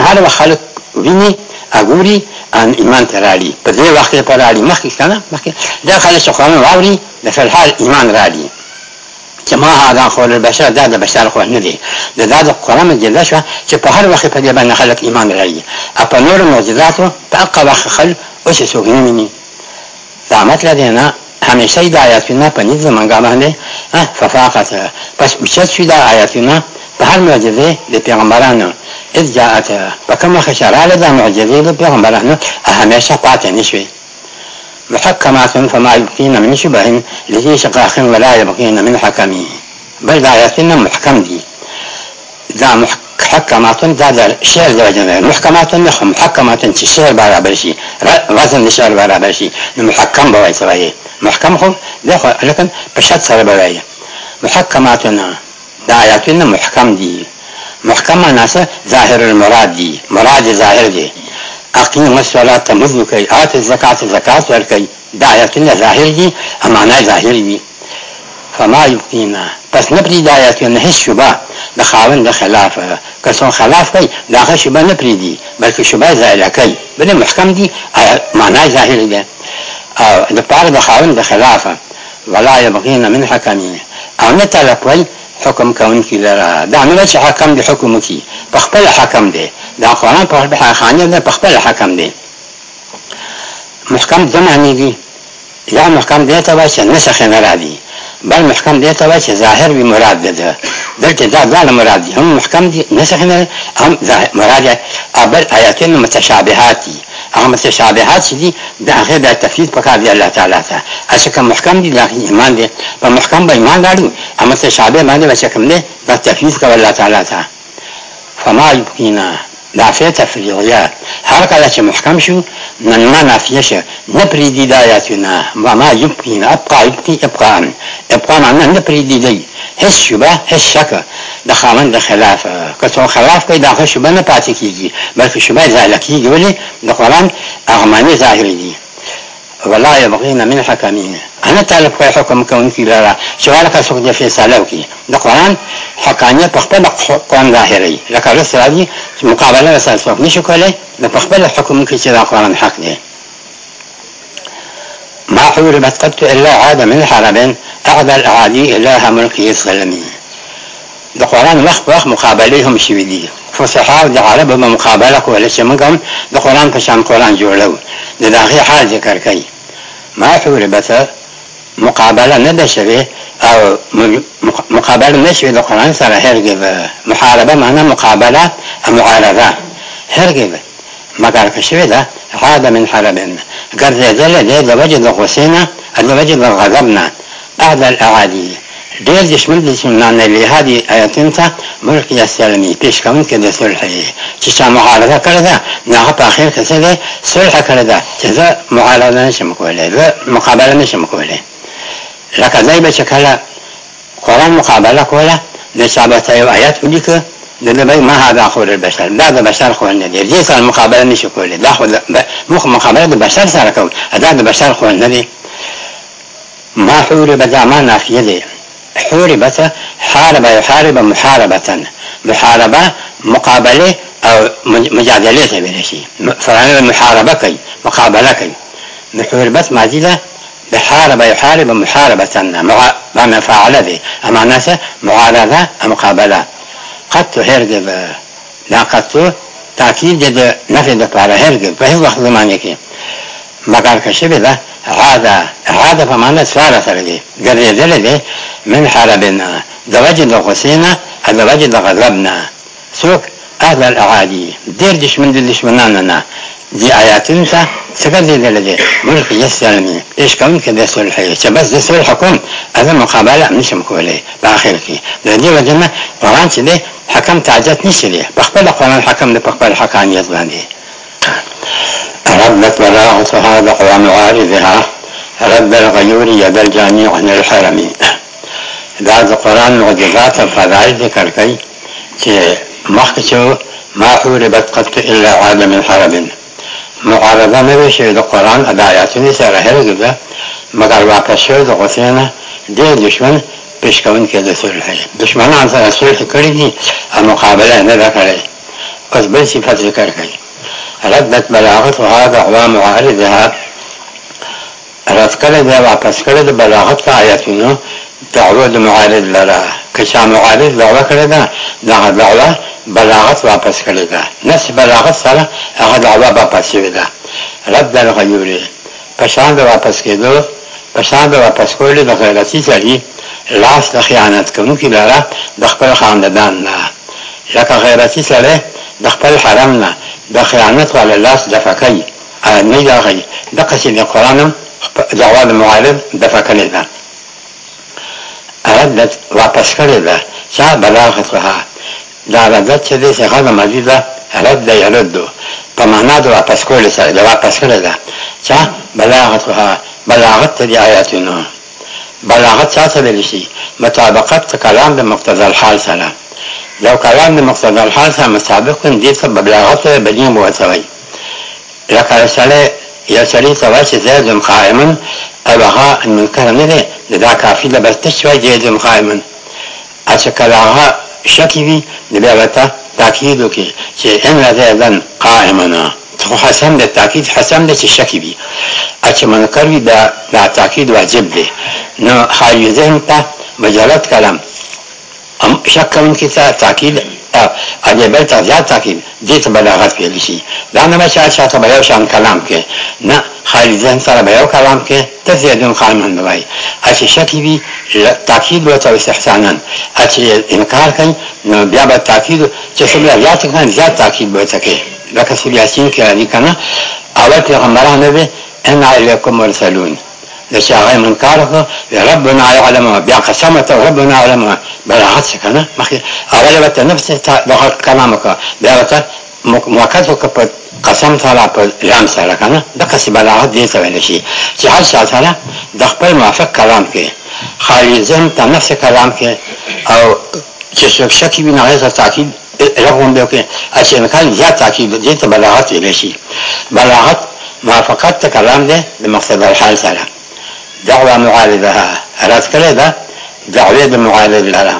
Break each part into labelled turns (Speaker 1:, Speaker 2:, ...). Speaker 1: قرآن هر وخت خلک ویني اګوري ان ایمان ته راړي په دې وخت کې راړي مخکې کنه مخکې دا خلک چې قرآن واوري د فلحال ایمان راړي چې ما هذا قول البشر دا د بشر خو نه دی دا د قرآن مجله شو چې په هر وخت په دې باندې خلک ایمان راړي په نور معجزاتو په هغه وخت خلک اوس یې څوک نه ویني دا مطلب دی نه همیشه دا آیاتونه په نیز زمانګه باندې ففاقت پس اوچت شو دا آیاتونه بحر معجزة لبيغمبرانو إذ جاءت بكما خشر على معجزة لبيغمبرانو أهمية شقوات نشوي محكمات فما يبقين من شبه لذي شقاخ ولا يبقين من حكمي بل دا يسن محكم دي ذا محكمات ذا ذا شعر ذا جميع محكمات نخم محكمات شعر برابر برشي وزن شعر برابر برشي محكم بوي سرايه محكم خم لكن بشد سر محكمات محكماتنا دا آیاتونه محکم دي محکم ناسه ظاهر المراد دي مراد ظاهر دي اقیم الصلاه مذ کوي آت الزکات زکات ور کوي دا آیاتونه ظاهر دي معنا ظاهر دي فما یقینا پس نه پری دا آیاتونه هیڅ شبه د خاوند د خلاف کسان خلاف کوي دا شبه نه پری دي بلکې شبه ظاهر کوي بل محکم دي معنا ظاهر دي او د پاره د خاوند د خلافه ولا يبغين من حكمه او نه طلب وي حکم کوونکی لره دا نه چې حکم دی حکم کی په خپل حکم دی دا قرآن په خانه نه په خپل حکم دی محکم جمع نه دی یا محکم دی ته وایي چې نسخ نه راځي بل محکم دی ته وایي چې ظاهر به مراد ده دلته دا ځان مراد دی هم محکم دی نسخ نه هم مراد اول آیاتین متشابهات دي هغه متشابهات چې دي د هغې بیا تفیید پکار دی الله تعالی ته هسې که محکم دي د ایمان دی په محکم به ایمان راړو هغه متشابه باندې به چې کوم دی به تفیید کوي الله تعالی ته فما یبقینا نافیه تفریغیه هر کله چې محکم شو منما نافیه شه نه پریدي دا آیاتونه وما یمکن ابقا یبقي ابقان ابقا معنا نه پریدي دی هیڅ شبه هیڅ شک د خاوند خلاف که څو خلاف کوي دا شبه نه پاتې کیږي بلکې شبه ځاله کیږي ولې د قرآن هغه معنی ظاهري دي ولا يبغين من حكمين انا تعرف کوئی حكم کون کی لرا شو هذا سوک جفی سالو القرآن دا قرآن حقانیت پخبل قرآن ظاہری لکا رس راضی مقابلہ رسال سوک نشو کولے دا پخبل حکم کی چرا قرآن حق دے ما حوربت قد الا عاد من الحرمين اعدى الاعادي الى ملكه السلمي د قرآن وخت په وخت مقابلې هم شوي دي فصحا او د عربو به مقابله کوله چې موږ هم د قرآن په شان قرآن جوړو د داغې حال ذکر کوي ما حولبته مقابله نه ده شوې او مقابله نه شوې د قرآن سره هرګې به محاربه معنا مقابله او معارضه هرګې به مګر که شوې ده عاد من حرب ګرځېدلی دی د وجې د غصې نه د وجې د غضب نه بعد الاعادي ډیر دشمن د سنان له هدي آیاتونو ته ملک یاسلمی پیش کوم کې د صلح چې چا معارضه کړه ده نه په اخر کې څه ده صلح کړه ده چې زه معارضه نشم کولای زه مقابله نشم کولای لکه ځای به چې کله قرآن مقابله کوله د چابته یو آیات ولیکه دنه به ما هذا خور البشر دا د بشر خو نه دی دې سره مقابله نشي کولای دا خو مخ مقابله د بشر سره کول دا د بشر خو نه دی ما حور به زمان اخیه دی حوربت حارب يحارب محاربة محاربة مقابله او مجادله ته ویل شي فرانه محاربه کوي مقابله کوي محاربت ماضی ده بحارب يحارب محاربة مع معنى فعل ذي أما ناس معارضة مقابلة قد هرقب لا قد تأكيد جد نفي دفع هرقب فهي وقت زمانك مقال كشبه ده غادا غادا په معنا سوار سره دی ګرځېدل دی من حربنا د وجه د غسینا د وجه د غضبنا څوک اهل الاعادي ډېر دشمن دي دشمنان نه دي آیاتین ته څنګه دي دلته ملک یسلمي ايش کوم کې د صلح چې بس د صلح کوم اذن مقابله نشم کولای په اخر کې د دې وجه نه قرآن چې دی حکم تعجت نشي دی په خپل قرآن حکم د په خپل حقانیت باندې ردت بلاغتها بقوى معارضها رد الغيور يد الجامع عن الحرم دا د قرآن معجزات او فضایل ذکر کوي چې مخکې چې ما حوربت قط الا عاد من حرم معارضه نه وي شوې د قرآن د آیاتونو سره هرګزه مګر واقع شوې د غوسې نه دې دشمن پیش کوونکی د صلح دشمنان سره صلح کړی دي او مقابله نه ده کړې اوس بل صفت ذکر کوي ردت بلاغتها دعوا معارضها رد کړی دی واپس کړی د بلاغت آیاتونو دعوه د معارض لره که چا معارض دعوه کړې ده دغه دعوه بلاغت واپس کړې ده نس بلاغت سره هغه دعوه واپس شوې ده رد الغیور په شان د واپس کېدو په شان د واپس کولو د غیرتي سړي لاس د خیانت کوونکي لره د خپل خاندان نه لکه غیرتي سړی د خپل حرم نه د خیانت غل لاس دفع کوي نه راغلي د قصې د قران دعوا د معارض دفع کړي ده ردت واپس کړي ده چا بلاغتها دا ردت چې دې څخه د مزيده رد يرد په معنا د واپس کول سره د واپس کړي ده چا بلاغتها بلاغت دې آیاتونه بلاغت چا څه لري شي مطابقت کلام د مقتضى الحال سره لو کلام به مقتضى الحال سره مطابق کړم دې ته بلاغت بدین وتوي لکه سره یو سړي ته وایي چې زه ځم قائما او هغه منکر نه دی نو دا کافي ده بس تش وایي چې ځم قائما چې کله هغه شکی وي نو بیا ورته تاکید وکړي چې ان زه قائما خو حسن د تاکید حسن د چې شکی وي چې منکر وي دا د تاکید واجب دی نو حال ذهن ته مجالت کلام هم شک کوونکي ته تاکید اجبه ته زیات تاکید دې ته بلاغت ویل شي دا نه به شاید شاته به یو شان کلام کې نه خالي ذهن سره به یو کلام کې تزیدون خامن به وایي هرچې شک وي تاکید به ورته استحسانا هرچې انکار کوي نو بیا به تاکید چې څومره زیات کړي زیات تاکید به ورته کوي لکه سوریاسین کې راځي که نه اول پیغمبران به ان علیکم مرسلون د چې هغه منکار وکړ یا ربنا يعلم بیا قسم ته ربنا يعلم بلاغت څه کنه مخکې اول به ته نفس ته دغه کلام وکړه بیا به موقت وکړه په قسم تعالی په ځان سره کنه د قسم بلاغت دې ته ویل شي چې هر چا تعالی د خپل موافق کلام کې خالي ذهن ته نفس کلام کې او چې څوک شکی وي نه هغه تاکید رغم دی کې چې امکان زیات تاکید دې ته بلاغت ویل شي بلاغت موافقت ته کلام دی د مقصد الحال سره دعوه معارضها رد کړې ده دعوې د معارض لره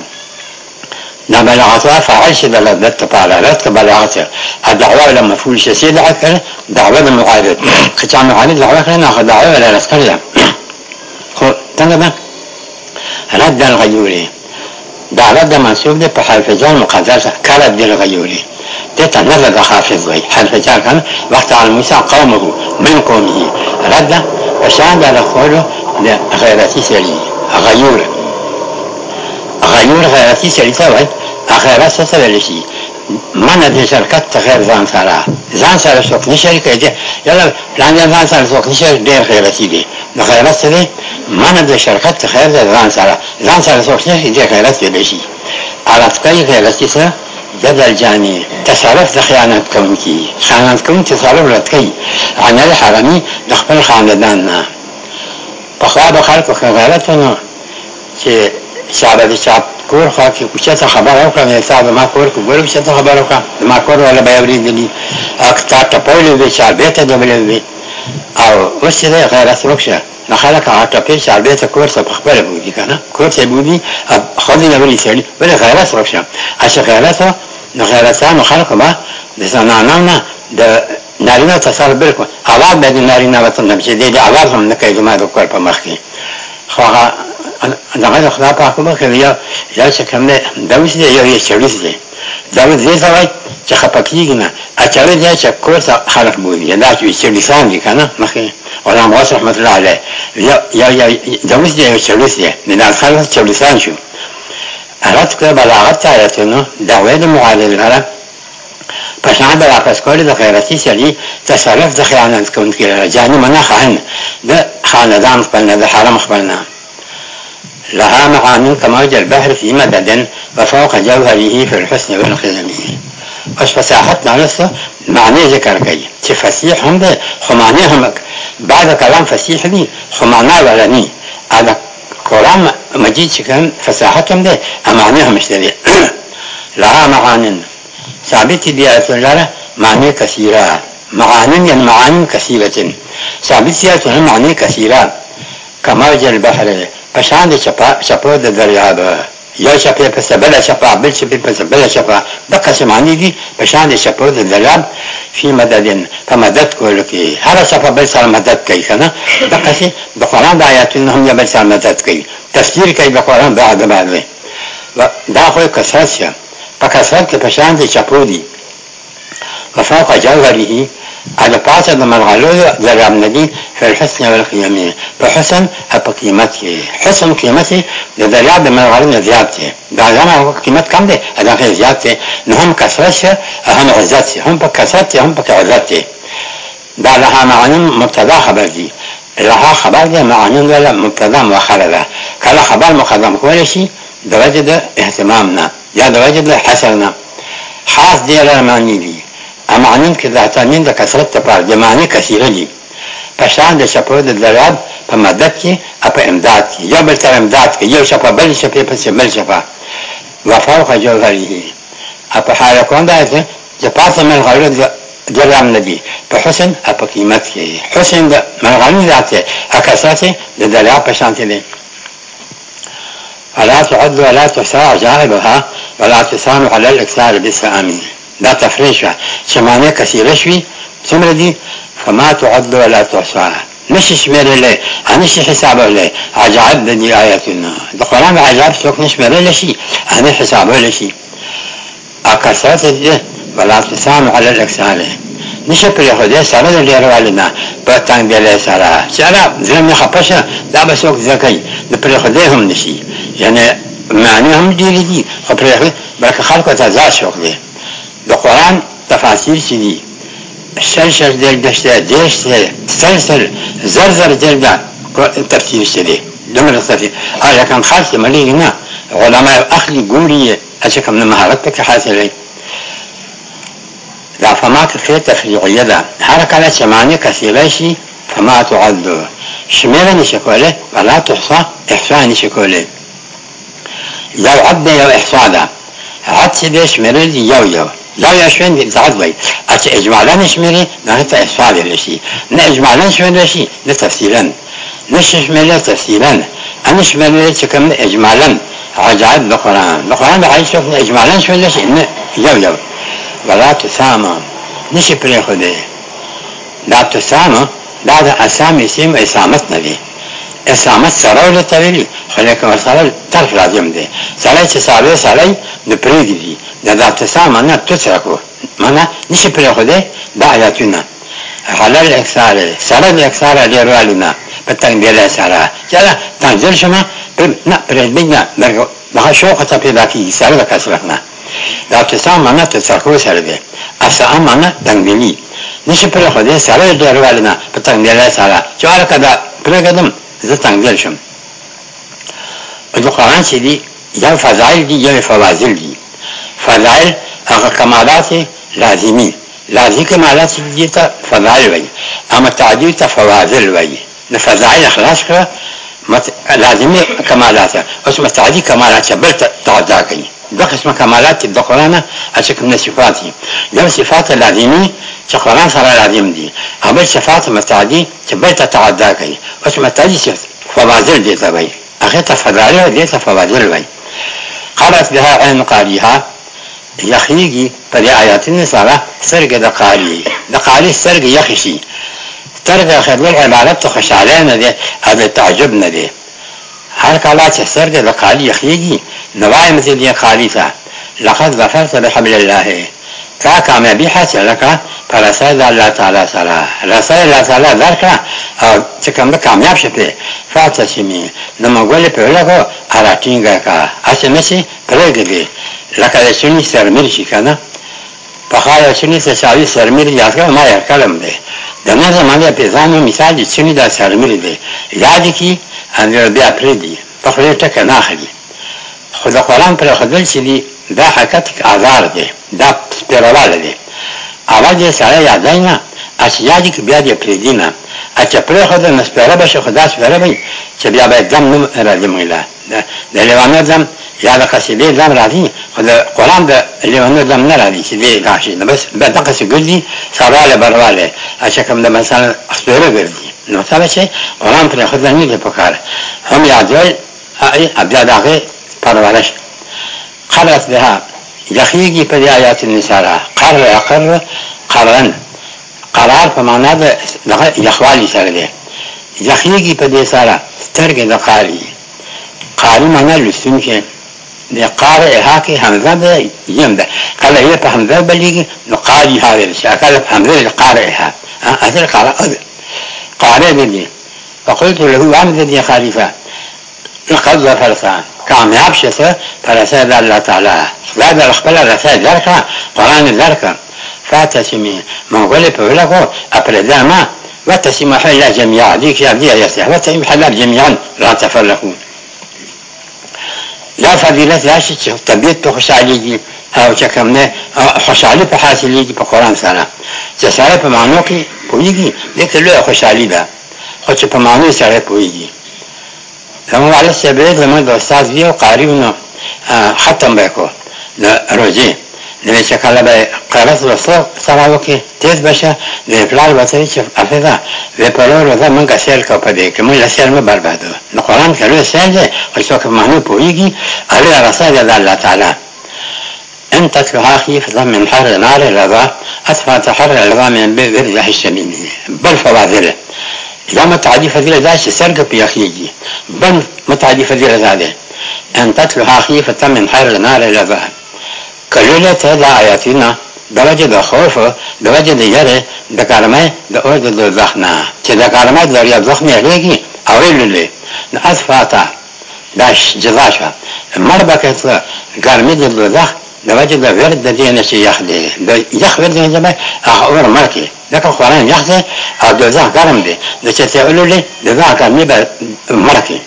Speaker 1: نبلغتها فعشب لذت فعلا رد بلغتها الدعوة لما فول شسيد عكر دعوة بالمعارض خطع معارض دعوة كنا ناخد دعوة ولا رد كريا خو تنقبه رد الغيوري دعوة دا منصوب دي بحرف جان مقدسة كرد دي الغيوري تتا نزد خافظ غي حرف جان كان وقت على موسى قومه من قومه رد وشهد على قوله غیرتی سړي غیور غیور غیرتی سړي ته وایي غیرت څه ته ویل شي منه د شرکت څخه ځان سره ځان سره څوک نه شریک دی یلا پلان ځان سره څوک نه شریک ډېر غیرتي دی نو غیرت څه دی منه د شرکت څخه ځان سره ځان سره څوک نه شي غیرت دی شي عرض کوي غیرتي څه جدل جانی تصرف د خیانت کوونکی خیانت کوونکی تصرف رد کوي عمل حرامي د خپل خاندان نه په خوا به خلکو خو غیرت نه چې شعب د شعب کور خوا کې کوچته خبره وکړه نو صاحب ما کور کې ګورم چې ته خبره وکړه ما کور ولا به اورېدلې اکتا ټپولې به شعبې ته دبلې وي او اوس یې غیرت وکړه نو خلک هغه ټپې شعبې ته کور ته په خپله بودي که نه کور ته بودي ښځې نه ولې سړي ولې غیرت وکړه هسې غیرت نو غیرتانو خلکو به د زنانانو نه د نارینه تصال بالکل اواز باید نارینه وطن نمشه دی دی اواز هم نکوي زما د کور په مخ کې خو هغه دغه د خدا پاک په مخ کې یو یو چې کوم دی دوس دی یو یې چړیس دی دوس دی سوای چې خپه کېږي نه اچړی دی چې کور ته خلک بولي دا چې چړیسان دي که نه مخکې غلام غوث رحمت الله علیه یو یو دوس دی یو چړیس دی د ناز خلک چړیسان شو عرفت کړه بلاغت ته عادتونه دعوې د معالج العرب پشنهاد واپس کړی د غیرتي سړي تصرف د خیانت کوونکي لره جانمه نه خاین د خاندان خپل نه د حرم خپل نه لها معان كموج البحر في مدد وفوق جوهره في الحسن والقدم اوس فصاحت نارسه معنی ذکر کوي چې فصیح هم ده خو معنی هم بعد کلام فصیح دی خو معنا ولني ادا قرآن مجید چې کوم فصاحت هم ده معنی هم شته لها معان ثابت ديات لنا معنى كثيرة معان يعني معان كثيرة ثابت ديات لنا معنى كثيرة كمرج البحر فشان دي شفا شفا دي درياب یو چپه پس بل چپه بل چپه پس بل چپه دقه معنی دي په شان دي چپه د دلال فی مددن په مدد کول کی هر چپه بل سره مدد کوي کنه دقه سي د قران د آیاتونو هم بل سره مدد کوي تفسیر کوي د قران بعد بعد و دا خو کثرت په کثرت کې پشان دي چپو دي وفاق جوهره على پاسه د ملغلو د رامندي په حسن او قیمه په حسن په قیمت کې حسن قیمت د دریا د ملغلو زیات دی دا زما قیمت کم دی دا خیر زیات دی نو هم کثرت شه هم عزت شه هم په کثرت هم په عزت دی دا لها معنی مبتدا خبر دی لها خبر دی معنی ولا مبتدا مؤخره ده کله خبر مقدم کول شي درجه د اهتمام نه یاد وجب له حسرنا حاس دي له معنی دي امعنیم که ذاتانین د کثرت لپاره د معنی کثیره دي په شان د شپو د ذراب په مدد کې او په امداد کې یو بل سره امداد کې یو شپه بل شپه پسې بل شپه وفوق جوهره او په حرکان دا ده د پاسه من غیرت جرم ندی په حسن او په قیمت کې حسن د مرغانی ذاته او کثرت د ذراب په شان کې ألا تعد ولا تحصى عجائبها ولا تسام على الإكثار بالسامين دا تفريشة شمانية كثيرة شوي څومره دي فما تعد ولا تحصى نشي شمېره لې انشي حسابه لې عجائب د دې آیاتونه د قران عجائب څوک نشمېره لې شي ان حسابه لې شي اکثرت دې ولا تسام على الاكثار نشه پر خدای سره د لیر والنا په تنګ دې له سره سره زه نه خپشه دا به څوک زکای د پر خدای هم نشي یعنی معنی هم ډېرې دي خو پرې اخلي بلکې خلکو ته دا شوق دی د قرآن تفاصیل چې دي شل شل دېرګه شته دېرش شته سل سل زر زر دېرګه تفصیل شته دی دومره تفصیل هغه کم خلک یې ملېږي نه علما اخلي ګوري چې کوم مهارت پکې حاصل دی دا فمات خیر تشریعیه ده هر کله چې معنی کثیره شي فما تعد شمیره نشي کولی ولا تحصا احصا نشي کولی یو عد دی یو احصا ده عد چې دی شمېرل دي یو یو لا یو شوین دي ابتعاد وایي چې اجمالا شمېري نو هلته احصا ویلی شي نه اجمالا شمېرلی شي نه تفصیلا نه شمېرلی تفصیلا انا شمېرلی چې کوم اجمالا عجعد بقرآن بقرآن بعد شوفنا اجمالا شمېرلی شي نه یو یو ولا تسامه نشي پرېښودی دا تسامه دا د اسامې سیم اسامت نه دی اسامت سره ولته ویل خو لیکن ورسره طرف لازم دی سړی چې ساده سړی د پرېږدي د دا ابتسام معنا توڅ راکړو معنا نشي پرېښودی دا ایاتونه حلال اکثار سړی اکثار ډېر والونه په تنګېدی سره چله تنزل شمه نه پرېږدي نه دغه شوق ته پیدا کېږي سړی د کثرت نه د ابتسام معنا توڅ راکړو سره دی اسام معنا تنګېدي نشي پرېښودی سړی ډېر والونه په تنګېدی سره چې هلکه پرګدم زه څنګه شم په قرآن کې دی یو فضائل دی یو فواضل دی فضائل هغه کمالات لازمی لازمی کمالات دي ته فضائل وایي اما تعدیل ته فواضل وایي نه فضائل خلاص کړه مت... لازمی کمالات اوس متعدی کمالات بل تعدا کوي دو قسمه کمالات دي د قرآن چې کوم صفات دي یو صفات لازمي چې قرآن سره لازم دي هغه صفات متعدي چې به تتعدى کوي او چې متعدي صفات فواضل دي ته وایي هغه ته فضائل دي ته فواضل وایي قرأت بها عين قاريها یخیږي په دې آیاتونو سره سرګه د قاری د قاری سرګه یخشي ترغه خدمت عبارت ته خوشاله نه دي هغه تعجب نه دي هر کله چې سر دې له خالي یخیږي نو وایم زه دې خالي ته لقد ظفرت بحبل الله تا کامیابي حاصله کړه په رسای د الله تعالی سره رسای الله تعالی درکړه او چې کوم کامیاب شې پرې فاته شې مې نو مګولې په لګو ارا ټینګه کا اسې نه شي پرېږدې لکه شنی سرمیر شي کنه په خاله شنی سر شاوي سرمیر یاد کړه ما یې کلم دی Demás Amalia Pezano misali cini da sarmil de یاد کی اندر بیا پردی په خپل ټکه نه اخلي خو د قرآن پر خدل چې دی دا حقیقت آزار دی دا سپیرواله دی اول یې سره یادای نه اچیادی که بیا دې پریدی نه اچه پرې خو نه سپاره بشه خدا سپاره وي چې بیا به دم نه راځي موږ له د لیوانو دم یا د قصیدې دم راځي خو د قرآن د لیوانو دم نه راځي چې دې راشي نو بس به دغسې ګرځي سراله برواله اچه کوم د مثلا سپاره ګرځي نو څه چې قرآن پرې خو نه دی پکار هم یادوي بیا د هغې پرورش قرت بها یخیږي په دې آیات النساء قر اقر قرن قرار په معنا د یخوالی سره دی یخیږي په دې سره سترګې د قاری قاری معنا لستونکی د قاری هاکي حمزه ده یم ده کله یې په حمزه بلیږي نو قاری هاوی شي کله په حمزه د قاری ها اصل قاری قاری دی فقلت له عمدا يا خليفه لقد ظفرت كامیاب شته پر اثر الله تعالی بعد خپل رسای درکا قران درکا فاتت من غلب له أقلداما واتسي محل جميعا ديك يا دي يسح واتسي محل جميعا لا تفرقون لا فضيلة لا شيء طبيعت بخشالي دي هاو چکمنه خوشحالی په حاصلی دي په قرآن سره چې سره په معنو کې پوهېږي دې ته لویه خوشحالي ده خو چې په معنو یې سړی پوهېږي زموږ علي صاحب زموږ د استاد وي او قاري و نو ختم به یې کړو د روژې نو چې کله به قرض وسره سره وکړي تیز بشه د پلار به چې افیدا د پلار ودا مونږه سیل کو په دې کې مونږه سیل مې برباد نو قرآن کې لوی سیل دی او څوک معنی پوهیږي هغه رسول الله تعالی ان تتلها خيف من حر نار الرضا أسفى تحر الرضا من برزح الشميم بل فواذلة إذا ما تعدي فذيلة داش سرقة بيخيجي بل ما تعدي فذيلة ذاده أن تتلها خيفة من حر نار الرضا کلونه ته د آیاتینا د وجه د خوف د وجه د یاره د کلمه د اور د دوزخ نه چې د کلمه د دریا دوزخ نه لګي اورېدل دي د اسفاتا داش جزاشا مر بکته ګرمي د دوزخ د وجه د غیر د دې نه چې یخ دی د یخ ور دې نه هغه اور مرکه لکه قرآن یخ دی او دوزخ ګرم دی د چې ته اولل د ځا کلمه به مرکه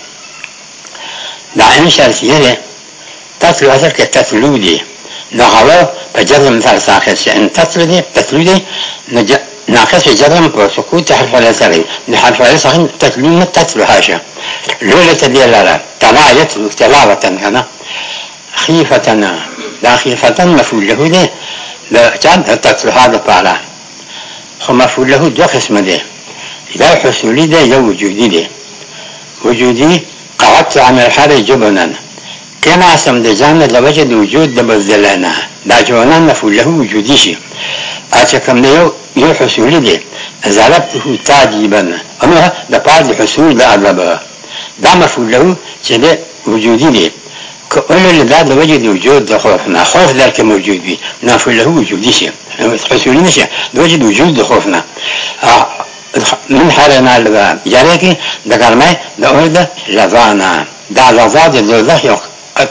Speaker 1: دا ان شرط یې تاسو اصل کې تسلو دی نو حالا به جزم سر ساخر شد ان تسلدی تسلدی نج... ناقص جزم و سکوت حرف ولا سري حرف ولا سخن تسليم تسلو هاشا لولا تدي لا تلاعت تلاوة هنا خيفتنا لا خيفة مفعول له دي لا كان تسلو هذا فعلا خو مفعول له دو قسم دي يا حصولي دي يا وجودي دي وجودي قعدت عن الحر جبنا کیناستم د ځان له وجه د وجود د بزدل نه دا جوانان نفول له وجودي شي اته کوم دی یو حصول دی زالته تعجبا اما د پاد حصول د عذاب دا مفول له چې د وجودي دی کله له دا د وجه د وجود د خوف نه خوف درک موجود وي نفول له وجودي شي حصول نشي د وجه د وجود د خوف نه من حرنا لبا یعنی کې د ګرمه د اور د لزانا دا لزا د دوزخ یو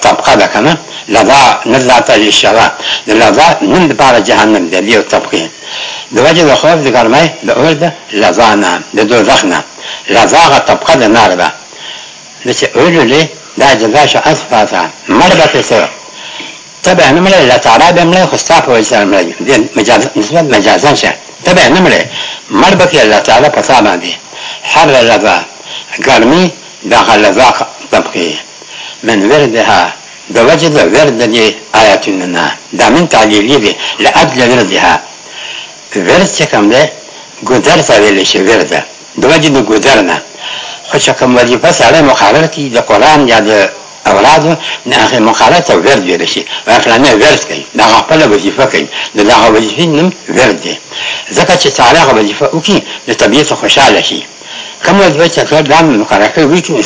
Speaker 1: طبقه ده کنه لذا نذاتا اشاره لذا نن دپاره جهنم دی یو طبقه د وجه د خوف د ګرمۍ د اور د لذا نه د دوزخ نه لذا غ طبقه د نار ده چې اور له دا جزا شو اسفاتا مربت سره طبعا نمره لا تعراب امله خستا په وسر امله دي مجاز نسبت مجازا شه طبعا نمره مربت الله تعالی په صاحب باندې حر لذا ګرمي داخل لذا طبقه من وردها بوجد ورد دي آيات منها دا من تعليلي دي لأجل وردها ورد چکم ده گدر تا ویلشی ورد دا وجد گدر نه خو چکم وظیفه سره مقرر کی د قرآن یا د اولادو نه هغې مقاله ته ورد ویلی شي عقلانه ورد کوي د هغه خپله وظیفه کوي د دغه وظیفې نوم ورد دی ځکه چې ساره هغه وظیفه وکړي د طبیعت خوشحاله شي کوم وظیفه چې کار دام مقرره کوي وکړي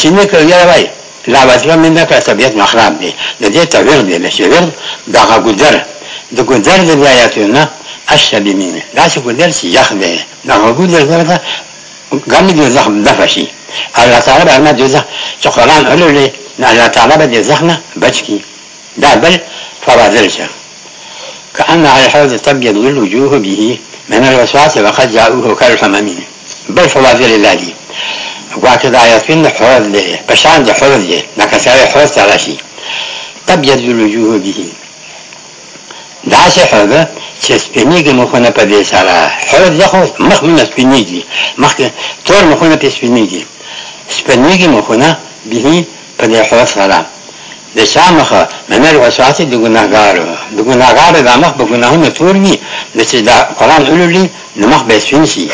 Speaker 1: چې نه کوي یاره وایي لا وزله منده کړه طبیعت مخرب دی د دې تعبیر دی چې ور دغه ګذر د ګذر د آیاتو نه اشد مين دا چې ګذر چې یخ دی دغه ګذر زرده ګمې د زخم دفع شي الله تعالی به نه جزه چې قرآن اولولې نه الله تعالی به د زخم نه بچ کی دا بل فرازل شه كأن على الحوض تبيض الوجوه به من الوسواس وقد جاءوه كالحمامين بل فواضل الله دي واته دا یاسین حر دی پشان د حر دی لکه سره حر سره شي تبيض الوجوه به دا شي حر ده چې سپینیږي مخونه په دې سره حر ده خو مخ نه سپینیږي مخ تور مخونه په سپینیږي سپینیږي مخونه به په دې حر سره د شامخه منل وسعت د ګناګارو د ګناګارو د مخ په ګناهونو تور وي د چې دا قران علولي د مخ به سپین شي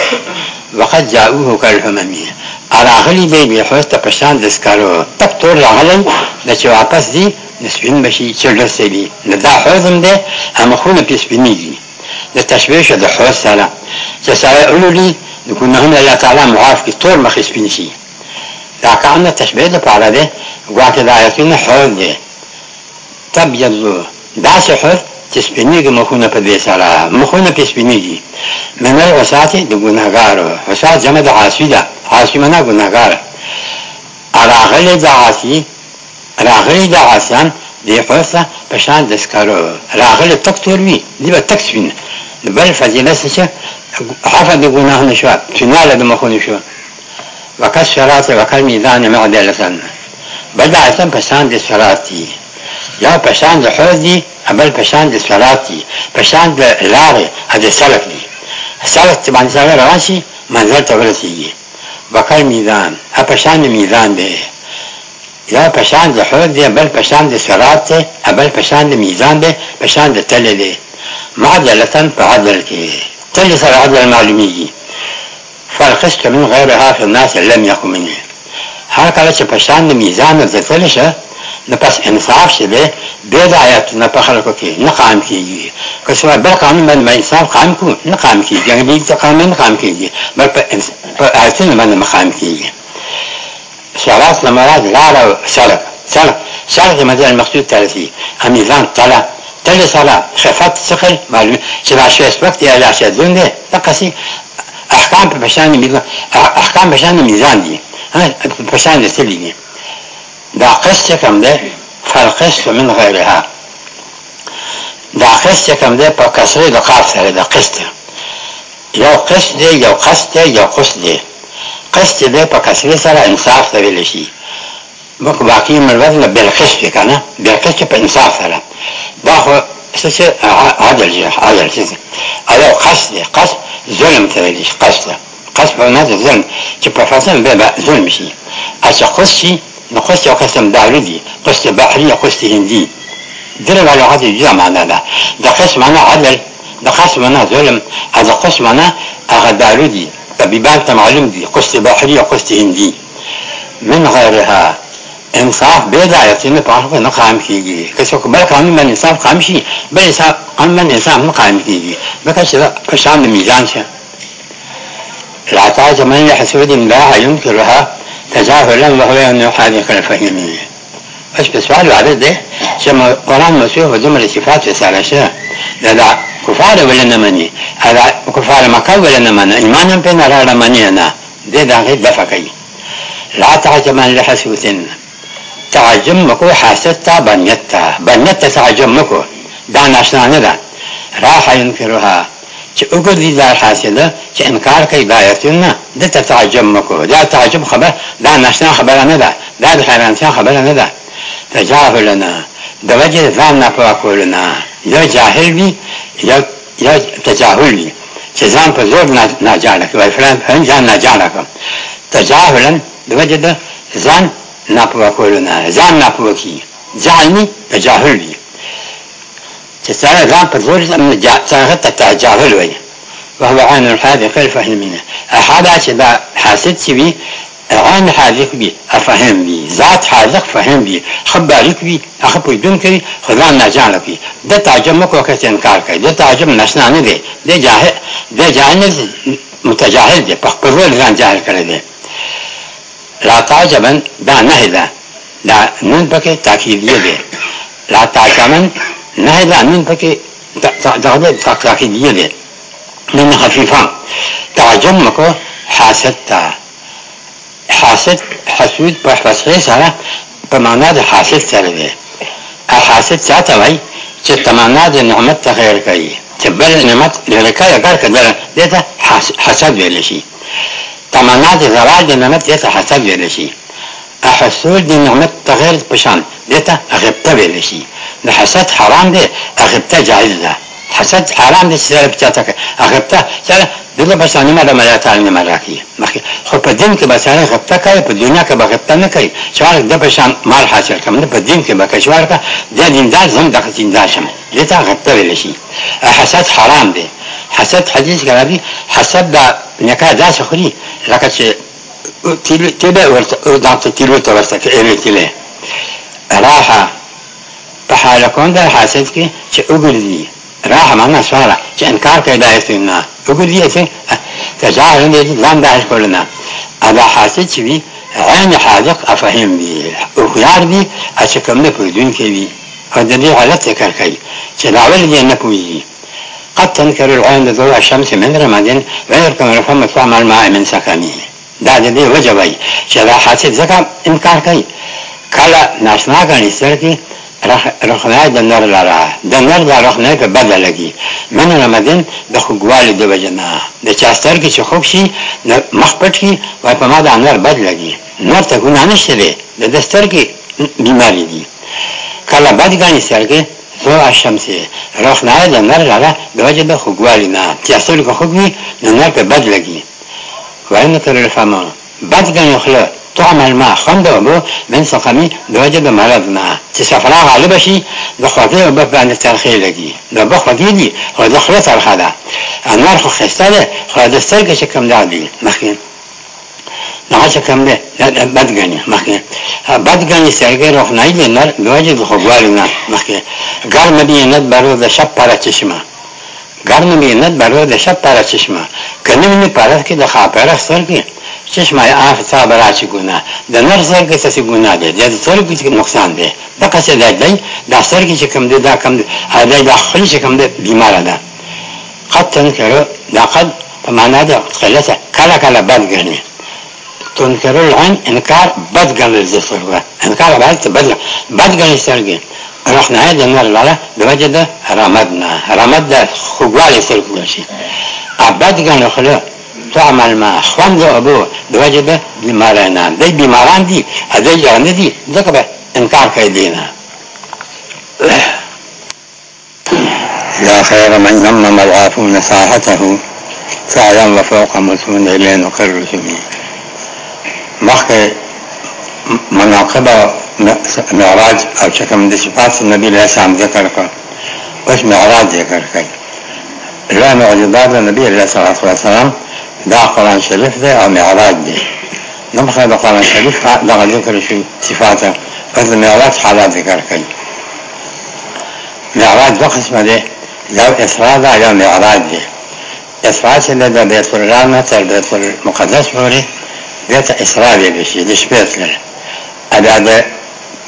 Speaker 1: وقد جاءوه كالهممي اراغلی به به خوست پشان د سکارو تک تور راغلل د چې واپس دي نسبین بشي چرل سبي نه دا حوزم ده هم خونه پیس بنیږي د تشویش د حوز سره چې سره اولولي د ګناهونه الله تعالی معاف کی تور مخې سپین شي دا کانه تشبیه لپاره ده واکه دا یقین حوز ده تبیض دا څه حوز چې سپینېږي مخونه په دې سره مخونه پې سپینېږي من العصات د ګناهګارو عصات جمع د عاصي ده عاصي منا ګناهګار راغلی د عاصي راغلی د عاصیان د فصله په شان د سکارو راغلی تک تور وي دی به تک سپین بل فضیله څه چې حفظ د ګناه نه شوه فناله د مخونه شوه وکس شراط وکل میزان معدلة بل د عاصیان په شان د شراط دي یو پشان د حوض دی بل پشان د صلات دی پشان د لارې او د سلف دی سلف چې باندې سره روان شي منزل ته ورسېږي بقر میدان ا پشان میدان دی یو پشان د حوض دی بل پشان د صلات دی بل پشان د میزان دی پشان د تل دی معدلتن په عدل کې تل سره عدل معلومیږي فالقسط من غیرها فی الناس لم یقم منه هر کله چې پشان د میزان د تل شه نو پس انصاف چې دی بې د ایتونه په خلکو کې نه قام کېږي که سوا بل قانون باندې انصاف قام کو نه قام کېږي یعنې بل څه قانون نه قام کېږي بل په ایتونه باندې مقام کېږي شرط نه مراد لاره او سړک سړک سړک د مدینه المقصود ته رسي امیزان تله تله سره خفت څخه معلوم چې دا شی سپکت یا دا شی دون دی دقسې احکام په بشان احکام بشان میزان دي پشان د تلې دي دا قسط چې کوم دی فالقسط من غیرها دا قسط چې کوم دی په کسرې د قاف سره د قسط یو قسط دی یو قسط دی یو قسط دی قسط دی په کسرې سره انصاف ته ویل شي موږ باقي ملوث بالقسط کنه بالقسط په انصاف سره دا خو سلسل عدل جرح عدل جزء او قصد قصد ظلم تريدش قصد قصد بمعنى الظلم كي بفصل بيبا ظلم شي اش قصد شي نو قصد یو قسم دعوی دی قصد بحری یا قصد هندی دل ولی غادی جدا معنا ده ده قصد معنا عدل ده قصد معنا ظلم هذا قصد معنا اغا دعوی دی طبيبان معلوم دي قصة بحرية قصة هندي من غيرها انصاف بيدا يتم بعرف نقام كيجي كسوك بل قانون من انصاف قام شي بل انصاف قانون من انصاف نقام كيجي بكش فشان الميزان شا العطاء زمن يحسود لا ينكرها تجاهلا وهو أن يحاذيك الفهيمين بس بسؤال وعدد ده شما قرآن مسيح وزمر صفات وسالة شيء لدى كفار ولا نماني هذا كفار مكة ولا نمانا إيمانا بين على رمانينا دي داغي دفقي لا تعجب عن لحسوتن تعجب مكو حاسدتا بنيتا بنيتا تعجب مكو دا ناشنا ندا راح ينكرها چې وګرځي دا حاسده چې انکار کوي دا یتونه دته تعجب مکو دا تعجب خبر دا ناشنا خبره نه ده دا د حیرانتیا خبره نه ده تجاهل نه د وجه ځان نه پاکول نه یا جاهل وي یا یا تجاهل وي چې ځان په زور نه جاړه کوي فلان هم ځان نه جاړه کوي تجاهلا د وجه د ځان نه پاکول نه ځان نه پاکي ځاني تجاهل وي چې سره ځان په زور ځان نه جاړه ته تجاهل وي وهو عين الحاذق غير فهم منه أحدا تبا حاسد سوي عين حاذق بي أفهم بي ذات حاذق فهم بي خبارك بي أخبر دون كري خذان نجعل بي ده تعجب مكو كت إنكار كي ده تعجب نشنا نبي ده جاهل ده جاهل متجاهل دي بخبر رول ذان جاهل كرده لا تعجبا دا نهدا دا نن بكي تأكيدية دي لا تعجبا نهدا نن بكي تعجبا تأكيدية دي من خفيفة تعجم مکو حاسد تا حاسد حسود په فسخې سره په معنا د حاسد سره دی حاسد ساته وای چې تمنا د نعمت تغیر کوي چې بل نعمت لري کای کار کړه دته حسد ویل شي تمنا د زرا د نعمت دته حسد ویل شي حسود د نعمت تغیر پشان دته غبطه ویل شي د حسد حرام دی غبطه جایز ده حسد حرام دي سره بچاتکه اخرته چاله دغه بسانه ما د ملاتړ نه مراکې مخکې خو په دین کې بسانه غپته کوي په دنیا کې بغپته نه کوي چوار د بشان مال حاصل کوم په دین کې بکه چوار کا د دیندار زم د دیندار شم لته غپته ویل شي حسد حرام دی حسد حدیث غربي حسد د نکاح داسې خوري لکه چې تیلو تیلو ورته دانته تیلو ته ورته کې ایلو تیلو راحه په حال کون د حسد کې چې وګړي راح مانا سوارا چې انکار کوي دا استنا وګورې چې تجاهل دې ځان داش کولنا ادا حاصل چې وی عین حاذق افهم وی او خيار دي چې کوم نه پوهیدون کې وی او د دې حالت ذکر کوي چې دا ول دې نه پوهیږي قد تنكر العين لضوء الشمس من رمضان غير كما فهم طعم الماء من سكنه دا د دې وجبای چې دا حاصل ځکه انکار کوي کله ناشنا غني سر کې روښنایي د نر لاره د نر دا روښنایي په بده لګي من رمضان د خوګوالي د وجه نه د چا سترګې چې خوږ شي مخ پټ کړي وایي په ما دا نر بد لګي نر ته ګناه نشته دی د ده سترګې بیمارې دي کله بد ګڼي سترګې زور الشمس روښنایي د نر لاره د وجه د خوګوالي نه چې سترګې خوږ وي نو نر په بد لګي وایي نو تر بد ګڼي خوله تعمل ما خوند اوبه من سقمی د وجه د مرض نه چې صفرا غالبه شي د خوږې اوبه باندې ترخې لګي د اوبه خوږې دي خو د خوله ترخه ده انار خو ښایسته دی خو د سترګې چې کوم دا دي مخکې هغه چې کوم دی بد ګڼي مخکې بد ګڼي سترګې روښنایي دي نر د وجې د خوږوالي نه مخکې ګرمه دي نه برو د شب پاره چشمه ګرمه دي نه برو د شب پاره چشمه که نه ویني پاره کې د خاپره سترګې چشم آف صاحب راچی گناه د نر سرګې سسي ګناه دی د سرګې چې نقصان دی دا څه دی دی دا سرګې چې کم دی دا کم دی دا د خپل چې کم دی بیمار ده قد تنکر دا قد په معنا ده قلته کله کله بد ګڼي تنکر العين انکار بد ګڼل د سرګې انکار باید بد بد ګڼي سرګې رحنا عاد النار لاله دوجد رمدنا رمد خوګواله سرګې شي ابد ګڼل خلک طعم الماء خوند اوبو د وجه به بیمارانان دی بیماران دي ا دې جان دي ځکه به انکار کوي دینه لا خير من نمم العافون ساحته سعيا وفوق متون الى نقر فيه مخه مناقب معراج او چکم د صفات نبی له سلام ذکر کړ اوس معراج ذکر کړ لا معجزات نبی له سلام دا قرآن شریف دی او معراج دی نو مخه دا قرآن شریف دغه ذکر شي صفات پس د معراج حالات ذکر کړي معراج دو قسمه دی یو اسراء ده یو معراج دی اسراء چې د بیت الله نه تر بیت المقدس پورې دته اسراء ویل شي د شپې تلل ادا د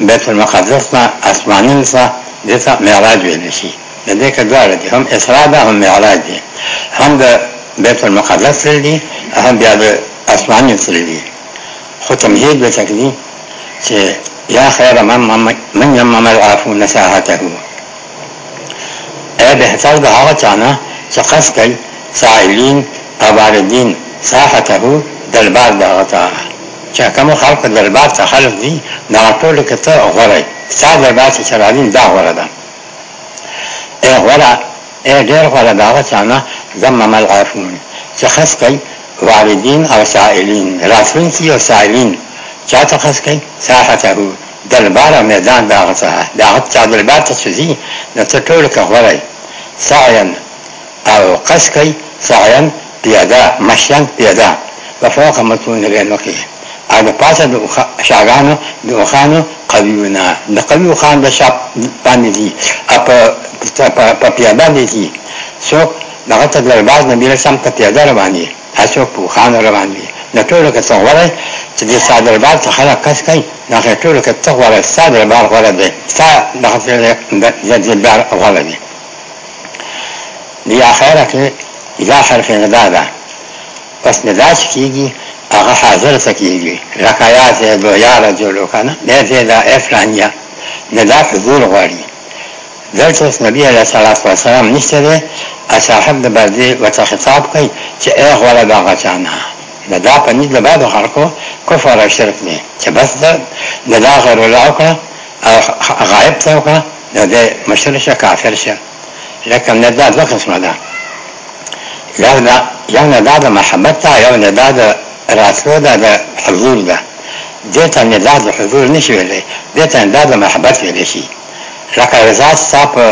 Speaker 1: بیت المقدس نه اسماني نه دته معراج ویل شي د دې کډوال دي هم اسراء ده هم معراج دي هم د بیت المقدس تللی دي هم بیا به اسمان یې تللی دي خو تمهید به تکدي چې یا خیر من من یمم العافون ساعته اے بهتر به هغه چانه چې قصد کوي سائلین قباردین ساحته دلبار د هغه ته چې کوم خلق دلبار ته خلق دي دا ټول کته غوړی ستا دلبار چې راځین دا غوړه ده اے غوړه اے ډېر غوړه دا هغه چانه زمم العارفون چې خاص کوي واردین او سائلین راتلون کی او سائلین چا ته خاص کوي ساحته دلبار او میدان دا غته دا چا دلبار ته سوزي نو ته ټول کا غوړی سعین او قص کوي سعین پیاده مشیان پیاده په فوق متون لري کې او د پاسه د شاګانو د وخانو قویونه د قوی وخان د شپ باندې دي په په پیاده دي څوک دغه تدلر باز نبی له سم په پیاده روان دي هڅو په خان روان دي د ټولو که څنګه وره چې د صدر باز څخه لا کس کوي دغه ټولو که څنګه وره صدر باز غره دي ستا دغه د د بار غره دي دی اخره کې ظاهر کې نه ده پس نه داس کیږي هغه حاضر سکیږي رکایات دو یار جوړو کنه نه دې دا افلانیا نه دا حضور غواړي دلته نبی علیه الصلاة والسلام نشته ده صاحب د بعضې ورته خطاب کوي چې ای غوله دغه چا نه د دا په نیت د بعدو خلکو کفر او شرک دی چې بس د د دا غیرالله وکړه او غایب ته وکړه د دې مشر شه کافر شه لکه نه دا دوه قسمه ده یو ندا د محبت ده یو ندا د راتلو ده د حضور ده دې ته ندا د حضور نه شي ویلی دې ته ندا د محبت ویلی شي لکه رضا ستا په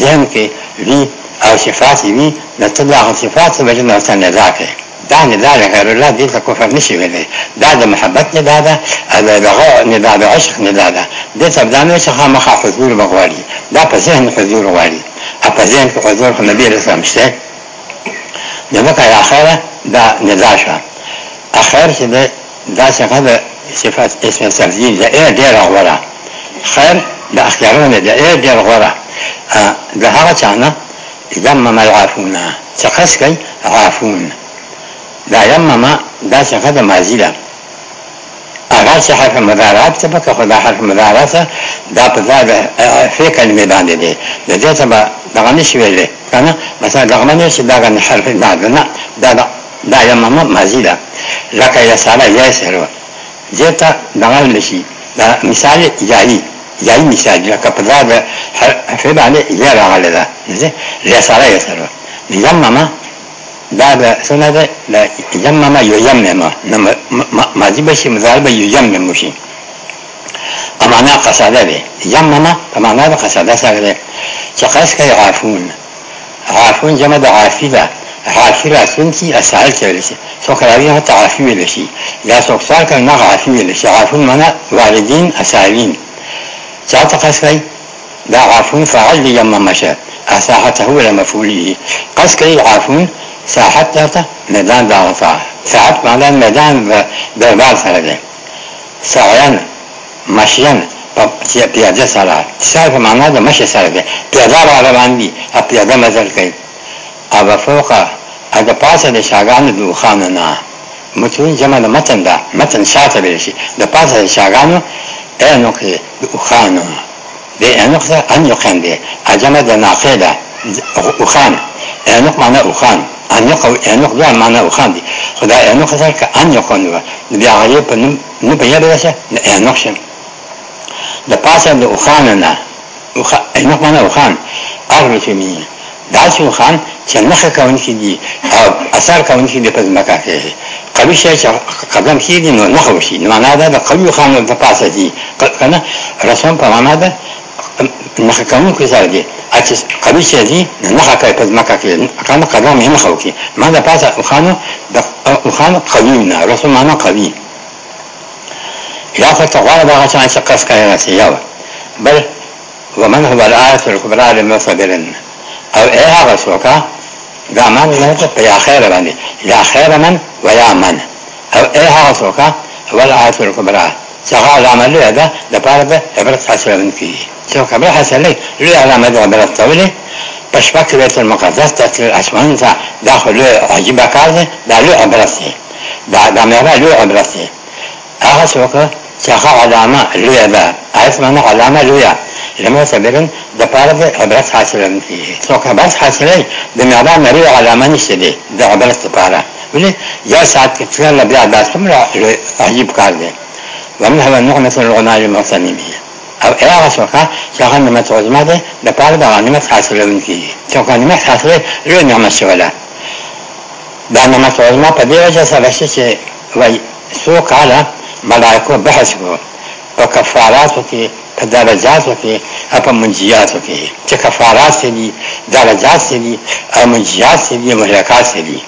Speaker 1: ذهن کې وي او صفات وي نو ته د هغه صفات په وجه ورته ندا کوې دا ندا د غیر الله دې ته کفر نشي ویلی دا د محبت ندا ده او د هغه ندا د عشق ندا ده دې ته دا نه چې خامخا حضور به غواړي دا په ذهن حضور غواړي او په ذهن کې حضور خو نبي رسول الله شته نو مکه اخره دا ندا شوه اخر چې دا دا څنګه د صفات اسم سرزین دا ایر دیر غورا خیر دا اختیارون دا ایر دیر غورا دا هغه چانه ذمم العافون چې خس کوي عافون دا ذمم دا څنګه د ماضی ده هغه چې حرف مضارعات څه پکې خو دا حرف مضارعات دا په ځای فعل کلمې باندې دی د دې څه به دغه نشي ویلې کنه مثلا دغه نه شي دغه حرف نه نه دا دا دا ذمم ماضی ده لکه یا سالا یا سره دې ته دغه نشي دا مثال جاری yayi misali ka padar be fe ba ne ya ra gale da ne ya sara ya sara yam mama da da sana da la yam mama yo yam ne ma ma ji ba shi mazal ba yo yam ne mu shi amana qasada be yam mama amana da qasada sa gale cha qas ka yafun عافون جمع د عافی ده عافی راتلون کی اسهل کولی شي څوک راوي هغه ته عافي ویلی شي یا څوک سال کړه نه عافي ویلی شي عافون معنا والدین اسالین سأتقى شيء لا عفون فعل لي لما مشى أساحته ولا مفعوله قص كي عفون ساحت ذاته ميدان دار فعل ساحت معناه ميدان دربار سرده سعيان مشيان پیاده سره سر په معنا د مشي سره دی پیاده را روان دي او پیاده مزل کوي او فوقه او د پاسه د شاګانو د وخانه نه متون جمع د متن ده متن شاته به شي د پاسه د شاګانو Enoch'u Uchanu ve Enoch da Anyochen diye. Aceme de nafi de Uchan. Enoch mana Uchan. Anyoch Enoch da mana Uchan diye. Huda Enoch da ki Anyochen diye. Bi ağrıyıp nübe yedilese Enoch'şim. Da pasen de Uchanına. Enoch mana Uchan. Ağrı feminine. داسې وخان چې نخه کون کې دي او اثر کون کې دي په ځمکه کې قوي شي چې قدم کېږي نو نښه وشي نو معنا دا د قوي خانو ته پاسه دي که نه رسم په معنا ده نښه کوونکی سره دی چې قوي شي دي نښه کوي په ځمکه کې قانو قدم یې نښه وکړي ما د پاسه خانو د خانو قوي نه رسم معنا قوي یا خو ته غواړه دغه چا چې قص کوي راسي یو بل ومن هو الآية الكبرى للمصبرين أو إيه هذا سوكا دا مان نه په یا خیر باندې یا خیر من و یا من او اے هغه څوک ول عاصر کبرا چې هغه عمل لري دا د پاره به عبرت حاصل ونکي چې خبر حاصل لري لوی علامه د عبرت توله پښپک بیت المقدس ته اسمان ته داخله عجیب کار دی دا لوی عبرت دی دا د مې لوی عبرت دی هغه څوک چې هغه علامه لویه ده اسمانه علامه لویه لمعتبر د پاره د عبرت حاصله نه کیږي څوک عبرت حاصله د معنا مری علامه نشته دی د عبرت لپاره ولې یا ساعت کې څنګه لبیا عبرت څومره عجیب کار دی ومن هو النوع مثل الغناء المغتنم او هغه څوک چې هغه نعمت عظمه ده د پاره د نعمت حاصله نه کیږي څوک نعمت حاصله لوی نعمت شوله دا نعمت عظمه په دې وجه سره چې وای څوک ملائکو بحث کو په کفاراتو کې په درجاتو کې او په منجیاتو کې چې کفارات سے دي درجات سے دي او منجیات سے دي محرکات سے دي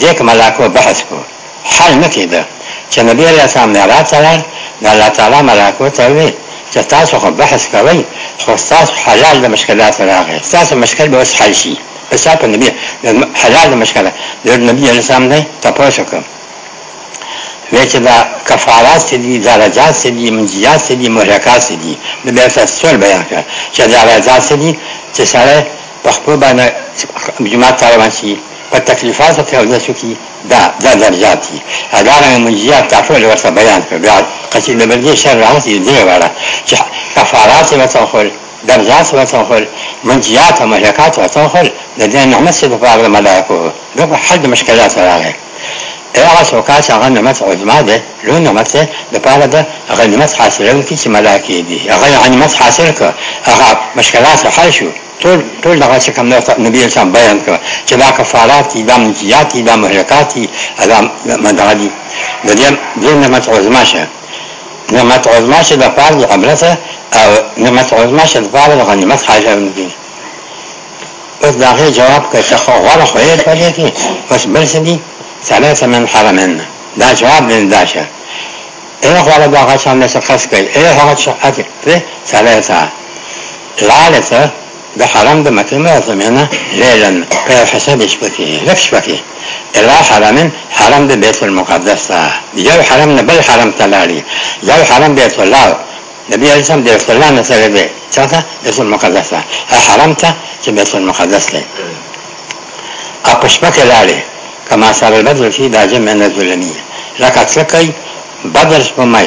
Speaker 1: دې کې ملائکو بحث کو حل نه کېده چې نبی علیه السلام نه راځل نه الله تعالی ملائکو ته وی چې تاسو خو بحث کوئ خو تاسو حلال د مشکلات راغی تاسو مشکل به اوس حل شي بس په نبی حلال د مشکلات د نبی علیه السلام نه تاسو کوم چې دا کفارات چې دي درجات چې دي منجیات چې دي محرکات چې دي د بیا تفصیل بیان کړ چې درجات چې دي چې سره په خپل باندې جماعت سره باندې په تکلیفات ته او داسو کې دا دا درجات دي اگر منجیات تفصیل ورته بیان کړ بیا قصید بلګي شر راځي دی وړه چې کفارات ورته خپل درجات ورته خپل منجیات او محرکات ورته خپل د دې نعمت څخه په اړه ملائکه دا په حل مشکلات راغلي هغه څوک چې هغه نعمت او زما ده لو نعمت د پاره ده هغه نعمت حاصلونکي چې ملائکه دي هغه نعمت حاصل کړ هغه مشکلات حل شو ټول ټول دغه چې کوم نبی اسلام بیان کړ چې دا کفارات دي دا منجیات دي دا محرکات دي دا مدار دي د دې نعمت او زما شه نعمت او زما شه د پاره د عملته او نعمت او زما شه د پاره د غنیمت حاصلونکي اوس دا جواب کوي چې خو غواړه خو یې پدې کې بس بل څه ثلاثة من الحرمين دا جواب من داشر ايه خوالا دا غشان نسا قسكي ايه هغت شقاتك ثلاثة العالثة بحرم دا مكي معظم هنا ليلا كيو حساب يشبكي لك شبكي إلا حرم حرم دا بيت المقدس جو حرم بل حرم تلالي جو حرم بيت الله نبي عليه السلام بيت الله نسال بي چاہتا بيت المقدس حرمت چې بيت المقدس لي اپشبكي لالي كما سبب في داجة من الظلمين لك تلقي بدر سمي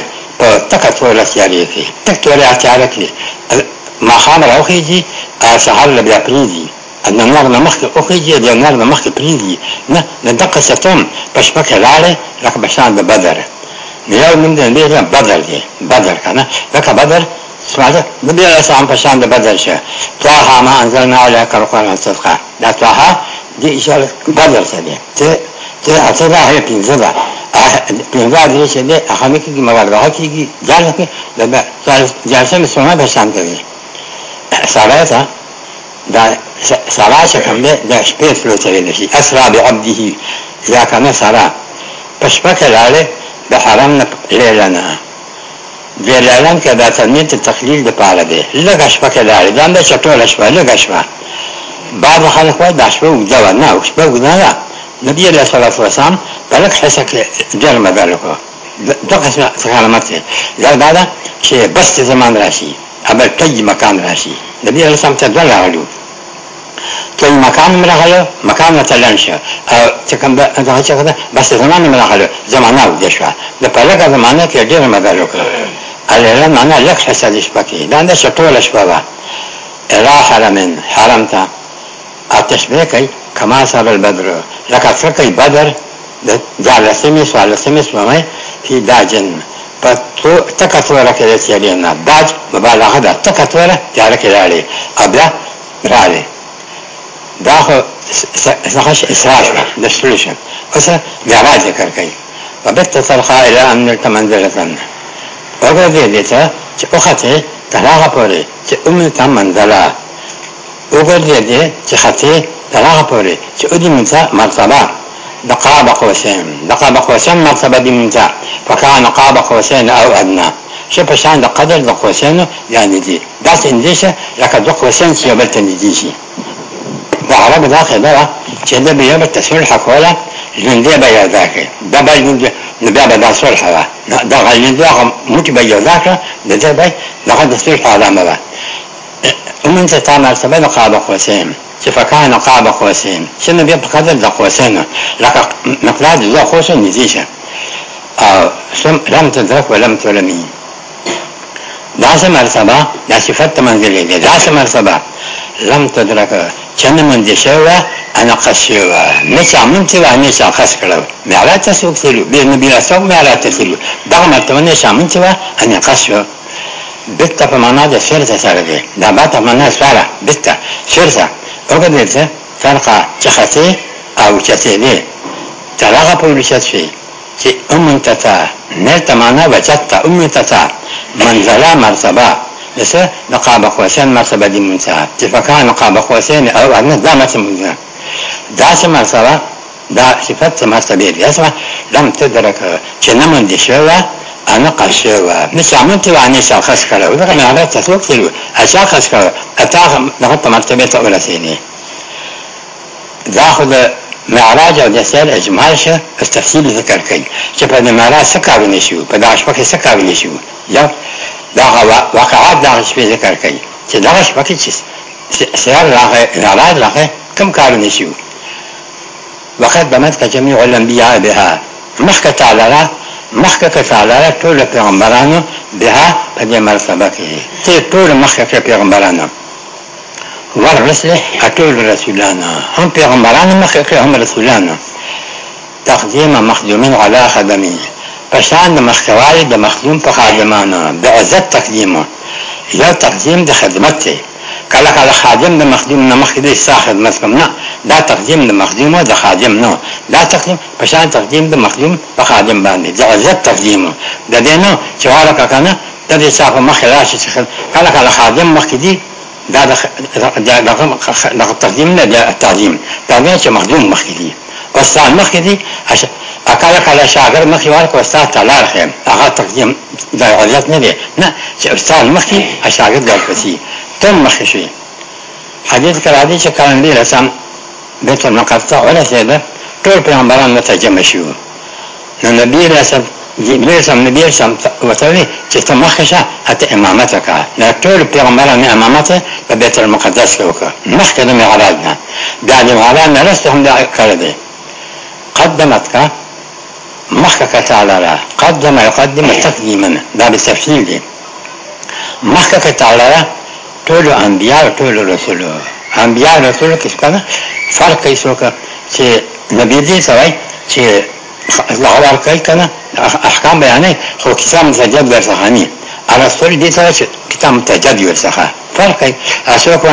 Speaker 1: تک تور اختیاری کی تک تور اختیار کی ما خام راو خیجی سحر لبیا پریدی ان نور نمخ او خیجی دی نور نمخ پریدی نه ندق ستم پشپک لاله لک بشان د بدر نیو من دن بیرا بدر دی بدر کنه لک بدر سمعت نبی علیہ السلام پشان د بدر شه تواها ما انزلنا علیک القرآن صدقا دا تواها 这一下子八点三年，这这俺这那还有瓶子吧，啊，瓶子里现在还没给给嘛玩了，还给给家里给那个家家上的送来的三个人，啥来着？دا سارا چې کوم دی دا شپې سره تړلی شي اسرا به عبده یا کنه سارا په شپه کې لاړې د حرم نه لیلنه ویلالان کې دا تنمین ته تخلیل د پاره دی لږه شپه کې لاړې دا نه چټوله شپه لږه شپه بعض خلق وای داشبه وجوه نه وشبه وجوه نبي الله صلى الله عليه وسلم بلك حسك جرم بلك دقة سكالمته زاد هذا شيء بس زمان راشي أبل كي مكان راشي نبي الله صلى الله عليه وسلم غلو كي مكان مرغلو مكان نتلنشا أو تكن بقى كذا بس زمان مرغلو زمان أو دشوا ده بلك زمان كي جرم بلك على الآن معناه لك حسد شبكي ده عندك طول شبابا راح من حرمته او تشبیه کوي کما صاحب البدر لکه څنګه کوي بدر د جالسمه سوالسمه سومه هی دا جن په تو تکتوره کې د سیالي نه باج مبالغه ده تکتوره یاره کې راړي ابدا راړي دا خو سخش اسراش د شلوشه اوس بیا را ذکر کوي وبت ترخا الى ان تمنزلتن وګورئ دې ته چې اوخته تلاغه پورې چې ام تمنزله وګرځېدې چې خطي تر هغه پورې چې او دې منځه مرتبه د قاب قوسین د قاب قوسین مرتبه دې منځه فکان قاب قوسین او ادنا چې په شان د قدر د قوسین یعنی دي دا څنګه چې لکه د قوسین چې بل ته دي شي دا عرب دا خبره چې دا بیا به تصلح کوله ژوندې به یې ځکه دا به نو بیا به دا صلح ده دا غلندې هغه موټي به یې ځکه د دې به دا د صلح علامه ده من چې تا مرتبه د قاب قوسین چې فکان قاب قوسین شنو بیا په قدر د قوسین لکه مقدار د قوسین نږدې شه او سم لم تدرک ولم تلمی دا سه مرتبه دا صفت منزلی دی دا سه مرتبه لم تدرک چند من دې شوه انا قشوا مش عملت وانا مش خاص کړو مې علاته سوک تلو به نبی رسول مې علاته تلو دا مرتبه نشه عملت وانا قشوا بیرته په معنا د شرزه سره دی دا با ته معنا سره بیرته شرزه اوګدلته فرقه چخته او چتېدې تر هغه پورې شي چې امنتتا نرته معنا بچتا امنتتا منزله مرتبه لسه نقاب قوسين مرتبة دي منتهى فكان نقاب قوسين أو أن دامة منتهى داس مرتبة دا صفت مرتبة دي اسمه لم تدرك چنمون دي شوه أنا قشوا نسعمن تبع نسع خس كلا وده كان على تسوق تلو أشا خس كلا أتاخ نحط مرتبة أولى ثانية داخل معراج أو دسال أجمالشة التفصيل ذكر كي شوف هذا معراج سكر ونشيو بداش وقت سكر ونشيو يا داخل وقعات داخل شبي ذكر كي تداخل وقت شيء سيار لاخي معراج لاخي كم كار ونشيو وقد بمتك جميع الأنبياء بها محكة على مخکې تعالی ټول پیغمبرانو بها په دې مرتبه کې دي چې ټول مخکې پیغمبرانو ورسل ټول رسولانو هم پیغمبرانو مخکې هم رسولانو تقدیم مخدومین علی خدمین پشان د مخکوالي د مخدوم په خادمانو د عزت تقدیم یو تقدیم د خدمت دی کله کله خادم د مخدوم نه مخکې د ساحه خدمت کوم نه دا تقدیم د مخدوم او د خادم نه دا تقدیم په شان تقدیم د مخدوم په خادم باندې د عزت تقدیم د دې نه چې هغه ککنه د دې صاحب مخه راشي چې کله کله خادم مخکې دی دا د تقدیم نه د تعظیم تعظیم چې مخدوم مخکې دی واستاد مخکې دی اکاله کله شاګر مخې ورکړ استاد ته لار خیم هغه تقدیم د عزت نه دی نه چې استاد مخکې شاګرد ورپسې تم مخی شوی حدیث کرا دی چې کارندې رسم بیت المقدس ورسېده ټول پیغمبران ورته جمع شوي نو نبی رسم جبريل سم نبی سم وتوي چې ته مخه شه حتی امامت وکړه دا ټول پیغمبران امامت په بیت المقدس کې وکړه مخکې د معراج نه دا د معراج نه لسته هم دا کړی دی قدمت کا مخکه کا تعالی را قدم يقدم تقدیما دا به تفصیل دی مخکه کا تعالی Böyle Anbiya böyle Resulü. Anbiya Resulü kıskanı fark kayısı ka çi Nabi değil savay çi lahvar kayı kana ahkam beyanı o kisam mütecad ver sahani. Resul değil savay çi kitam mütecad ver saha. Fark kayı. Asıl